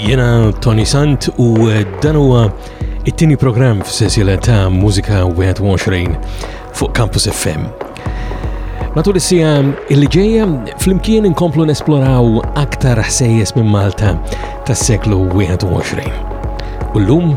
Jena Tony Sant u eh, dan huwa it-tieni programm f'sensjela ta' Mużika 21 fuq Campus FM. Matul is-sija illi ġejja flimkien inkomplu nesploraw aktar ħsejjes minn Malta tas-seklu 21. U llum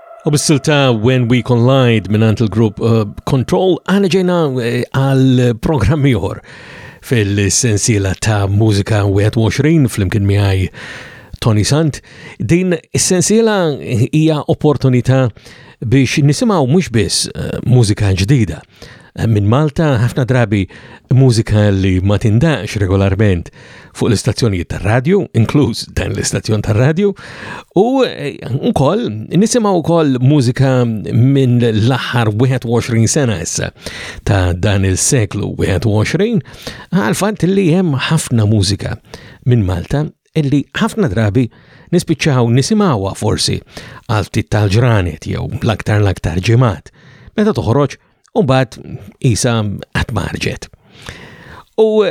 U bis-silta When We Collide minant il-grupp uh, Control għana ġejna eh, għal programm ieħor fil-sensiela ta' mużika 21 fl-imkien miħaj Tony Sant. Din is-sensiela hija opportunità biex nisimaw mhux biss eh, mużika ġdida, minn Malta, ħafna drabi mużika li ma tindaqx regolarment fuq l-istazzjonijiet tar-radju, inkluż dan l-istazzjon tar-radju, u eh, wkoll nisimgħu wkoll mużika minn l-aħħar 21 sena issa ta' dan il-seklu 21, għal fatt li hemm ħafna mużika minn Malta illi ħafna drabi nispiċċaw nisimgħuha forsi għal ftit tal-ġranet jew l-aktar l-aktar ġimgħat meta toħroġ u mbagħad isa qatt marġet. U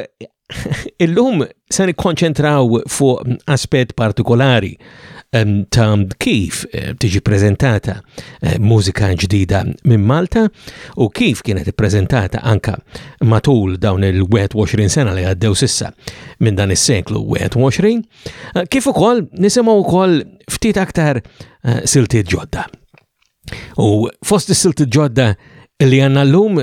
illum se nikkonċentraw fuq aspett partikolari ehm, ta' kif eh, tiġi prezentata eh, mużika ġdida minn Malta u kif kienet ippreżentata anka matul dawn il-21 sena li għaddew sissa minn dan is-seklu 21, eh, kif ukoll nisimgħu wkoll ftit aktar eh, siltiet ġodda. U fost is-siltiet ġodda li għandna llum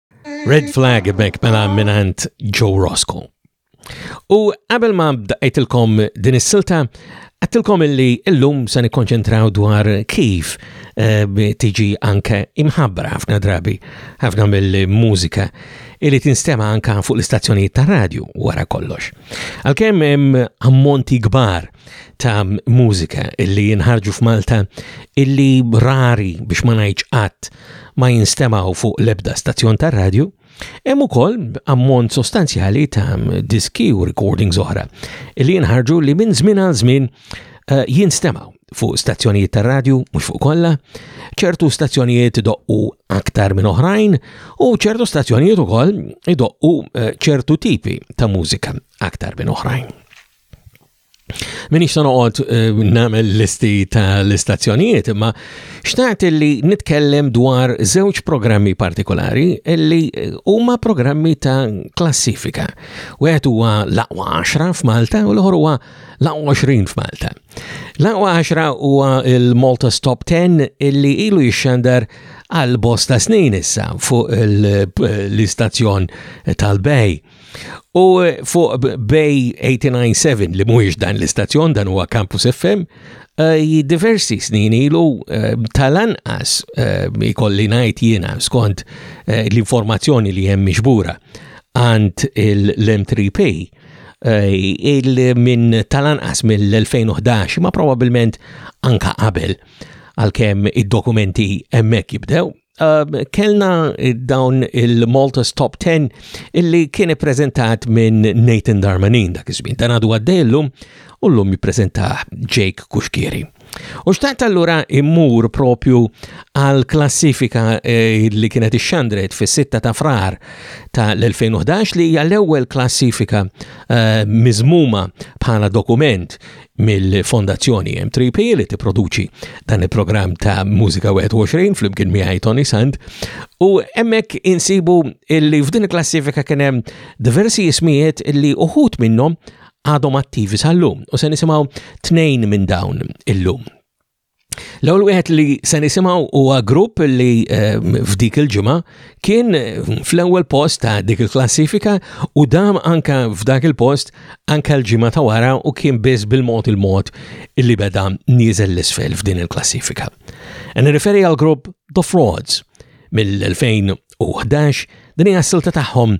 Red Flag bek mela minant Joe Rosco. U qabel ma bdaqajtilkom din is-silta, għattilkom illi illum se nikkonċentraw dwar kif eh, tiġi anke imħabbra ħafna drabi, ħafna mill-mużika illi tinstema anke fuq l-istazzjonijiet ta' radju wara kollox. Għalkemm hemm ammonti kbar ta' mużika illi jinħarġu f'Malta illi rari biex ma ngħidx qatt ma jinstemaw fuq l-ebda stazzjon tar-radju, hemm ukoll ammont sostanzjali ta' diski u recordings oħra illi jinħarġu li minn żmien għal żmien eh, jinstemaw fuq stazzjonijiet tar-radju mhux fuq kollha, ċertu stazzjonijiet doqqu aktar minn oħrajn u ċertu stazzjonijiet ukoll idoqqu eh, ċertu tipi ta' mużika aktar minn oħrajn. Minix ta' noqgħod eh, nagħmel listi tal-istazzjonijiet, imma xtaqt li nitkellem dwar żewġ programmi partikolari li eh, huma programmi ta' klassifika. Wieħed huwa l-aqwa 10 f'Malta u l-ieħor huwa l-aqwa 20 f'Malta. L-aqwa 10 huwa il-Malta Stop 10 illi ilu jixxandar għal bosta snin issa fuq eh, l-istazzjon tal-Bej. U fuq Bay 897 li mhuwiex dan l-istazzjon dan huwa Campus FM, eh, diversi snin ilu eh, tal-anqas eh, ikolli ngħid jiena skont l-informazzjoni li hemm miġbura għand l-M3P il minn tal-anqas mill-2011 ma probabilment anka qabel għalkemm id-dokumenti hemmhekk jibdew Um, kellna dawn il-Malta's Top 10 illi kien ippreżentat minn Nathan Darmanin dak iż-żmien. Dan għadu għaddejlum u llum jippreżentah Jake Kuxkieri. U xtaqt allura immur propju għal klassifika eh, li kienet ixxandret fis-6 ta' frar ta' l-2011 li hija l-ewwel klassifika eh, miżmuma bħala dokument mill-Fondazzjoni M3P li tipproduċi dan il-programm ta' Mużika 21 fl-imkien miegħi Tony Sand u hemmhekk insibu li f'din il-klassifika kien hemm diversi ismijiet li uħud minnhom għadhom attivi sal-lum u se nisimgħu tnejn minn dawn illum. L-ewwel wieħed li se nisimgħu huwa grupp li eh, f'dik il-ġimgħa kien eh, fl-ewwel post ta' dik il-klassifika u dam anka f'dak il-post anka l-ġimgħa ta' wara u kien biss bil-mod il-mod li beda nieżel l-isfel f'din il-klassifika. Nirriferi għal grupp The Frauds mill-2011 din hija s-silta tagħhom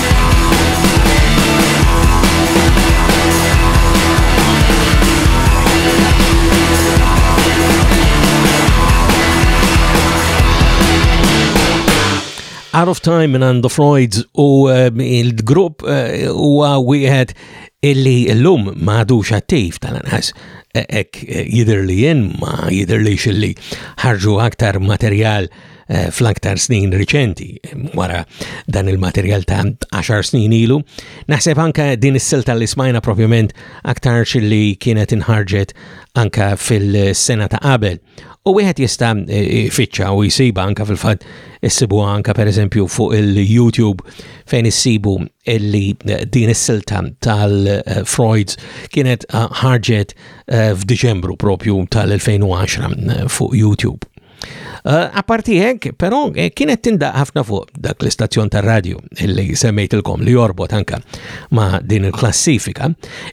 Out of Time minn The Floyds u eh, il-grupp eh, huwa wieħed illi l-lum maħdux attiv tal-anħas eh, ek jider li jen ma jider li xilli ħarġu aktar materjal Eh, fl-aktar snin riċenti wara dan il-materjal ta' 10 snin ilu. Naħseb anka din is-silta li smajna propjament aktar li kienet inħarġet anka fil-sena ta' qabel. U wieħed jista' eh, fiċċa u jsiba anka fil-fatt issibu anka pereżempju fuq il-YouTube fejn issibu illi eh, din is-silta tal-Freuds kienet ħarġet f'Diċembru propju tal-2010 fuq YouTube. Eh, apparti hekk, però eh, kienet tindaq ħafna fuq dak l-istazzjon tar-radju li semmejtilkom li jorbot anka ma' din il-klassifika,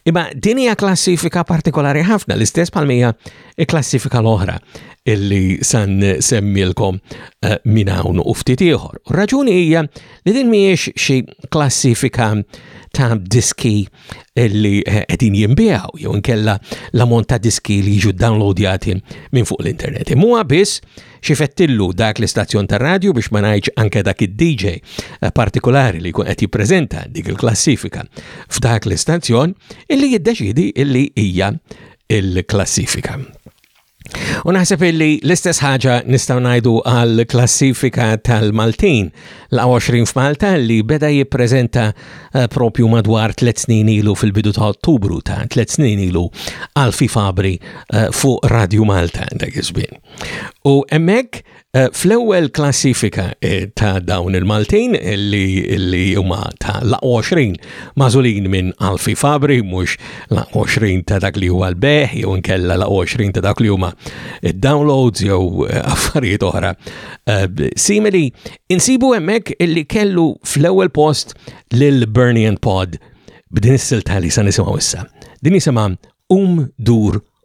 imma din hija klassifika partikolari ħafna l-istess palmija il-klassifika l-oħra illi san semmilkom eh, minn hawn u ftit ieħor. Raġuni hija li din mhijiex xi klassifika ta' diski li eh, qegħdin jinbiegħu jew inkella l-ammont ta' diski li jiġu downloadjati minn fuq l-internet. Imma biss xifettillu dak l-istazzjon ta' radio biex ma ngħidx anke dak id-DJ eh, partikolari li jkun qed jippreżenta dik il-klassifika f'dak l-istazzjon illi jiddeċidi illi hija il-klassifika. U naħseb illi l-istess ħaġa nistgħu ngħidu għal klassifika tal-Maltin la 20 f'Malta li beda jippreżenta eh, propju madwar 3 snin ilu fil-bidu ta' Ottubru ta' 3 snin ilu Alfi Fabri eh, fuq Radio Malta dak iż-żmien. U hemmhekk Eh, fl-ewwel klassifika eh, ta' dawn il-Maltin eh, li huma ta' la' 20 mażulin minn Alfi Fabri mhux la' 20 ta' dak li huwa l-beħ jew inkella la' 20 ta' dak li huma downloads jew affarijiet oħra simili insibu hemmhekk li kellu fl-ewwel post lil Bernie and Pod b'din is-silta li sa nisimgħu issa. Din jisimha Um Dur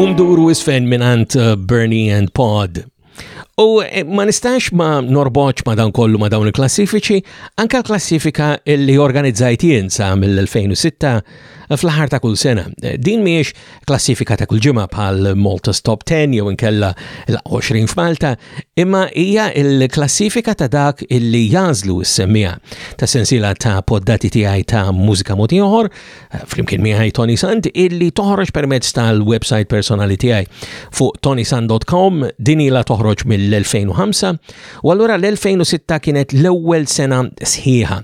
Umduru isfen minn għand uh, Bernie and Pod. U eh, ma nistax ma norboċ ma dan kollu ma dawn il-klassifiċi, anka l-klassifika li organizzajt jien sa mill-2006 eh, fl-ħar ta' kull sena. Eh, din miex klassifika ta' kull ġimgħa bħal Malta's Top 10 jew inkella l-20 f'Malta, imma hija l-klassifika ta' dak illi jażlu s-semmija ta' sensiela ta' poddati tiegħi ta' mużika moti oħor, eh, flimkien miegħi Tony Sand, illi toħroġ permezz tal-website personali tiegħi fuq tonysand.com din ila toħroġ mill-2005 u allura l-2006 kienet l-ewwel sena sħiħa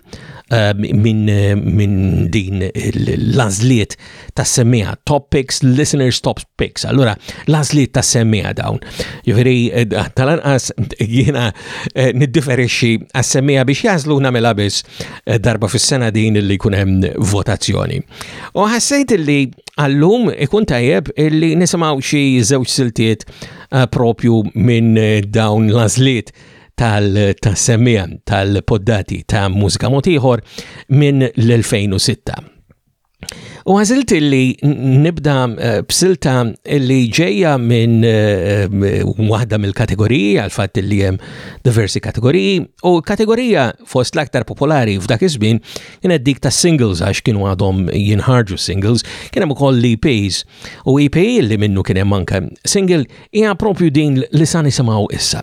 eh, minn din l-azliet tas-semmiħa, top picks, listeners top picks. Allura, lażliet tas-semmiħa dawn. Ġifieri eh, tal-anqas jiena eh, niddiferixxi għas-semmiħa biex jażlu nagħmilha biss eh, darba fis-sena din li jkun hemm votazzjoni. U ħassejt li għallum ikun tajjeb illi nisimgħu xi żewġ siltiet propju minn dawn lażliet tal-semmija tal-poddati ta' mużika motiħor minn l-2006. U għazilt illi nibda eh, b'silta illi ġeja minn eh, waħda mill-kategoriji, għal-fat illi jem diversi kategoriji, u kategorija fost l-aktar popolari f'dak iż-żmien kienet dik ta' singles għax kienu għadhom jinħarġu singles, kien hemm ukoll l-EPs. U EP li minnu kien hemm anke single hija propju din li sa nisimgħu issa.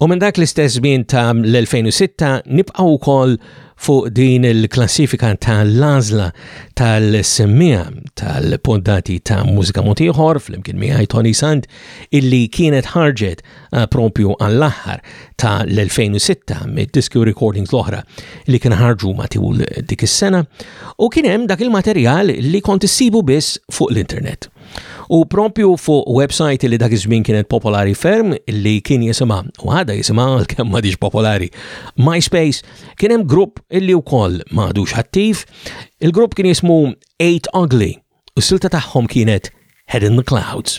U minn dak l-istess żmien ta' l-2006 nibqgħu wkoll fuq din il-klassifika tal-għażla tal-semmija tal-poddati ta' mużika motiħor fl-imkien miegħi Tony Sant illi kienet ħarġet eh, propju għall-aħħar ta' l-2006 mid-diski recordings l-oħra li kien ħarġu matul dik is-sena u kien hemm dak il-materjal li kont issibu biss fuq l-internet. U propju fuq website li dak iż-żmien kienet popolari ferm li kien jisimha u għada jisimha kemm m'għadix popolari MySpace, kien hemm grupp illi wkoll m'għadux attiv. Il-grupp kien jismu Eight Ugly u s-silta tagħhom kienet Head in the Clouds.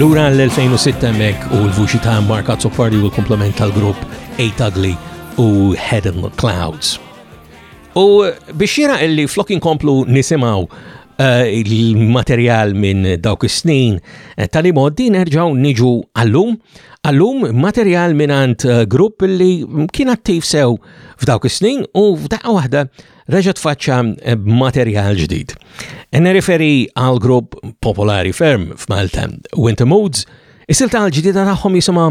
Lura l-2006 mek u l-vuċi ta' Mark Azzopardi u l-komplement tal-grupp Eight Ugly u Head in the Clouds. U biex xira illi flok inkomplu nisimaw eh, il-materjal minn dawk is-snin eh, tal-imoddi nerġaw niġu għallum. Għallum materjal minn għand eh, grupp li kien attiv sew f'dawk is-snin u f'daqqa waħda reġa' tfaċċa b'materjal ġdid. Nereferi għal grupp popolari ferm f'Malta, Winter Moods, is-silta l-ġdida tagħhom jisimha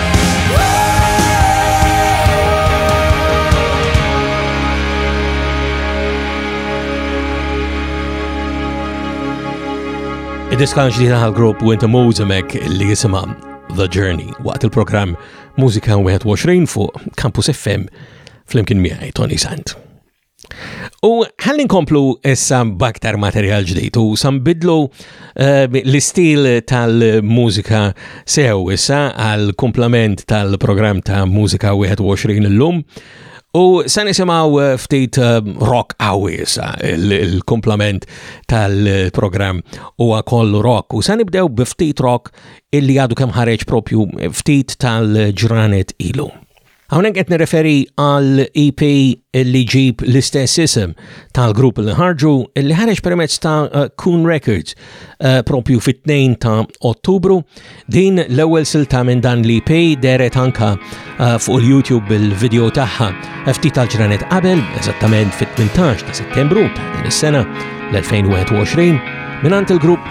Diskan ġdida għal-grupp Winter Mozamek li jisima The Journey waqt il-programm Musika 21 fuq Campus FM fl-imkien miħaj Tony Sant. U ħalli nkomplu issa baktar materjal ġdid u sambidlu eh, l-istil tal-mużika sew issa għal komplement tal-programm ta' Mużika 21 l-lum. U sa nisimaw eh, ftit eh, rock għawi issa il-komplement tal-programm u għakollu rock u sa nibdew biftit rock illi għadu kemm ħareġ propju ftit tal-ġranet ilu. Hawnhekk qed nirreferi għal EP li ġib l-istess isem tal-grupp li ħarġu li ħareġ permezz ta' eh, Kun Records eh, propju fit-2 ta' Ottubru. Din l-ewwel silta minn dan l-EP deret anka eh, fuq il-YouTube bil-video tagħha ftit tal-ġranet qabel, eżattament fit-18 ta' Settembru ta' din is-sena l-2021 minn il-grupp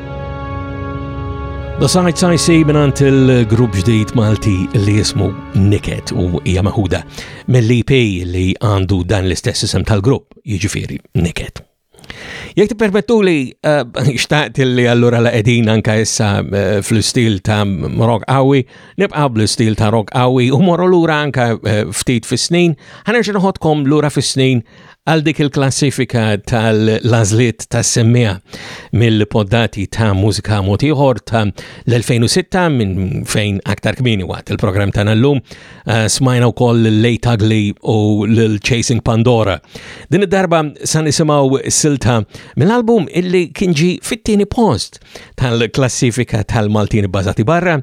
The Sights I See minant il-grupp ġdid Malti li jismu Niket u hija maħuda mill-IP li għandu dan l-istess isem tal-grupp, jiġifieri Niket. Jek permettu li eh, xtaqt li allura la qegħdin anka issa eh, fl-istil ta' rock qawwi, nibqa' bl-istil ta' rock qawwi u morru lura anka eh, ftit fis-snin, ħanerġa' noħodkom lura fis-snin Għal dik il-klassifika tal-lażliet tas-semmiegħa mill-poddati ta' mużika mod ieħor ta' l-2006 minn fejn aktar kmini waqt il-programm tagħna llum eh, smajna wkoll Late Ugly u l Chasing Pandora. Din id-darba sa nisimgħu silta mill-album illi kien ġi fit-tieni post tal-klassifika tal-Maltin bbażati barra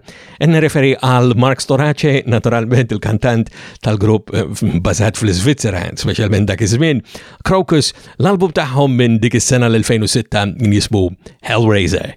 Nirreferi għal Mark Storace, naturalment il-kantant tal-grupp eh, bazat fl-Svizzera, speċjalment dak iż-żmien, Crocus, l-album tagħhom minn dik is-sena l-2006 jismu Hellraiser.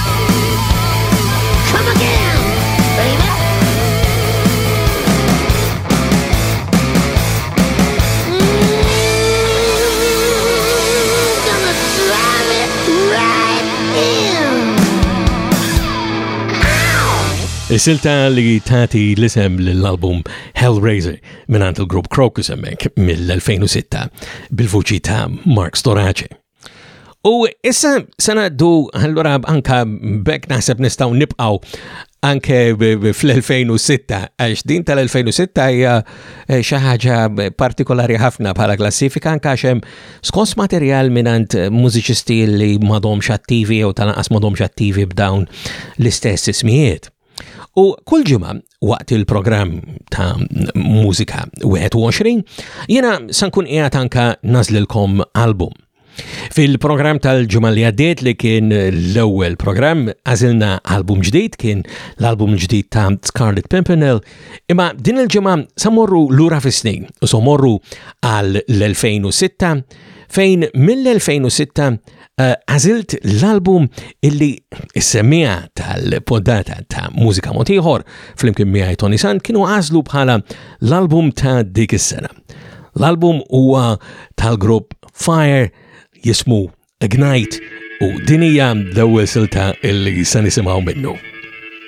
Is-silta li tati l-isem l-album Hellraiser minn il-grupp Crocus emmek mill-2006 bil-vuċi ta' Mark Storace. U issa sanaddu allura anka bekk naħseb nistgħu nibqgħu anke fl-2006, għax din tal-2006 hija eh, xi ħaġa partikolari ħafna bħala klassifika anke għax hemm skos materjal mingħand eh, mużiċisti li m'għadhomx attivi jew tal-anqas m'għadhomx attivi b'dawn l-istess ismijiet. U kull ġimgħa waqt il-programm ta' Mużika 21, jena sankun qiegħed anka nażlilkom album. Fil-programm tal-ġimgħa li għaddiet li kien l-ewwel programm għażilna album ġdid kien l-album ġdid ta' Scarlet Pimpernel, imma din il-ġimgħa samorru lura fis-snin u somorru għal l-2006 fejn mill-2006 Eh, għazilt l-album illi s-semmija tal-poddata ta' mużika motiħor fl-imkien miħaj Tony Sant kienu għazlu bħala l-album ta' dik is-sena. L-album huwa tal-grupp Fire jismu Ignite u dinija l-ewwel silta illi se nisimgħu minnu.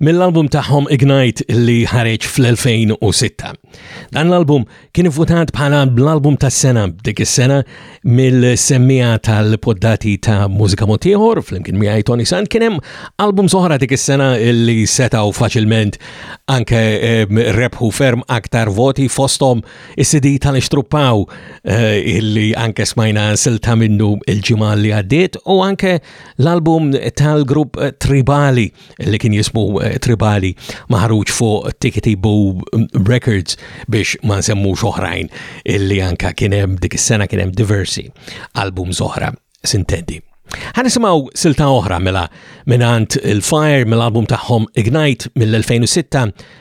mill-album tagħhom Ignite li ħareġ fl-2006. Dan l-album kien votat bħala l-album tas-sena dik is-sena mill-semmija tal-poddati ta' mużika motiħor fl-imkien miegħi Tony Sant kien hemm album soħra dik is-sena li setaw faċilment anke ehm, rebħu ferm aktar voti fosthom is-CD tal-ixtruppaw eh, illi anke smajna silta minnu il-ġimgħa li għaddiet u anke l-album tal-grupp Tribali li kien jismu eh, Tribali maħruġ fuq Tikiti Bo Records biex ma nsemmu oħrajn illi anka kien hemm dik is-sena kien hemm diversi album oħra sintendi. Ħanisimaw silta oħra mela minant il-Fire mill-album tagħhom Ignite mill-2006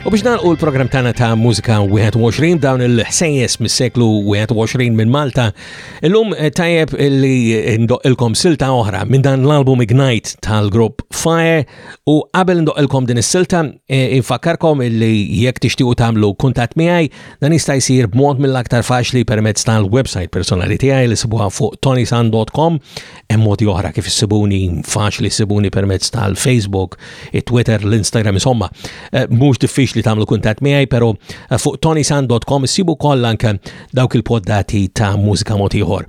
U biex nalqu l-programm tagħna ta' Mużika 21 dawn il-ħsejjes mis-seklu 21 minn Malta, illum eh, tajjeb li ndoqilkom silta oħra minn dan l-album Ignite tal-grupp Fire u qabel ndoqilkom din is-silta eh, infakkarkom li jekk tixtiequ tagħmlu kuntatt miegħi dan jista' jsir b'mod mill-aktar faċli permezz tal-website personali tiegħi li sibuha fuq tonisan.com Hemm modi oħra kif issibuni, faċli ssibuni permezz tal-Facebook, it-Twitter, l-Instagram, insomma. Eh, mhux diffiċli tagħmlu kuntatt miegħi, però eh, fuq tonisan.com issibu koll anke dawk il-poddati ta' mużika mod ieħor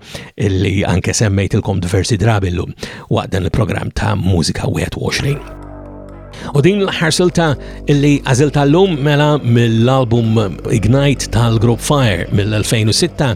li anke semmejtilkom diversi drabi llum waqt dan il-programm ta' Mużika 21. U din l-ħar silta illi għazilta l-lum mela mill-album Ignite tal-Group Fire mill-2006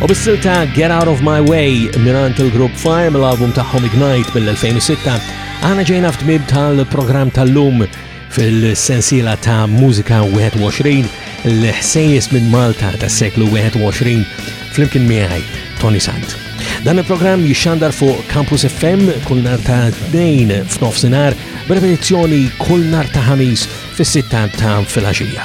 U bis-sil ta' Get Out of My Way minant il-grupp Fire mill-album tagħhom Ignite mill-2006, għana ġejna f'tmib tal-programm tal-lum fil-sensila ta' Mużika 21 l-ħsejjes minn Malta tas-seklu 21 flimkien miegħi Tony Sant. Dan il-programm jixxandar fuq Campus FM kull nar ta' dejn f'nofsinhar b'repetizzjoni kull nar ta' ħamis fis-sitta ta' filgħaxija.